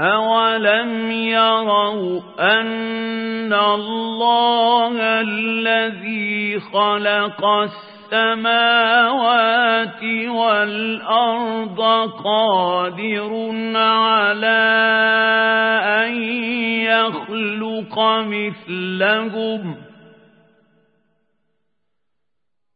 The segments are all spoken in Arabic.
أَوَلَمْ يَرَوْا أَنَّ اللَّهَ الَّذِي خَلَقَ السَّمَاوَاتِ وَالْأَرْضَ قَادِرٌ عَلَىٰ أَن يَخْلُقَ مِثْلَهُمْ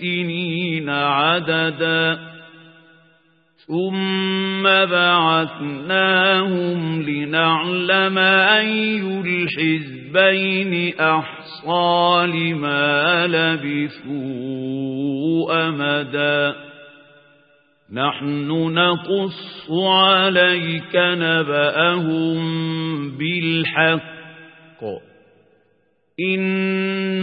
سنين عددا. ثم بعثناهم لنعلم أي الحزبين أحصى لما لبثوا أمدا. نحن نقص عليك نبأهم بالحق.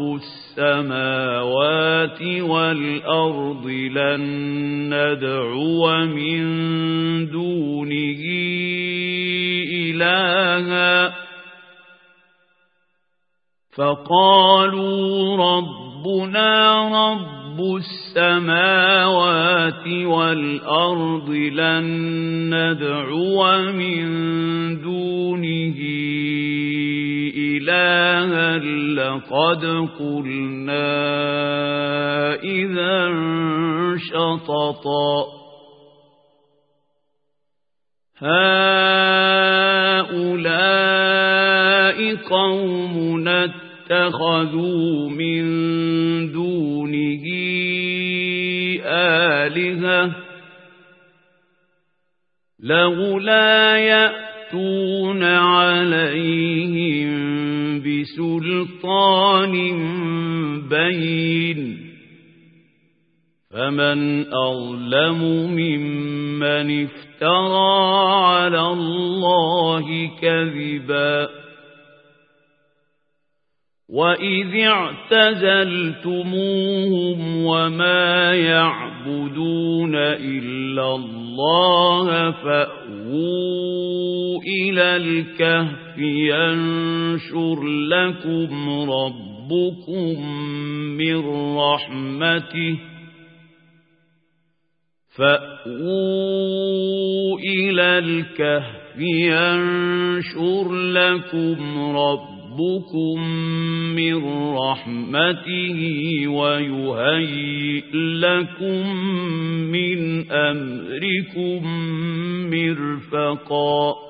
السماء السماوات والأرض لن ندعو من دونه إلها فقالوا ربنا رب السماوات والأرض لن ندعو من دونه إلها لقد قلنا إذا شططا هؤلاء قوم اتخذوا من دونه آلهة لولا يأتون عليهم بسلطان بين فمن أظلم ممن افترى على الله كذبا وَإِذِ اعْتَزَلْتُمُوهُمْ وَمَا يَعْبُدُونَ إِلَّا اللَّهَ فَأْوُوا إِلَى الْكَهْفِ يَنشُرْ لَكُمْ رَبُّكُم مِّن رَّحْمَتِهِ فَأْوُوا إِلَى الْكَهْفِ يَنشُرْ لَكُمْ رَبُّكُم من رحمته ويهيئ لكم من أمركم مرفقا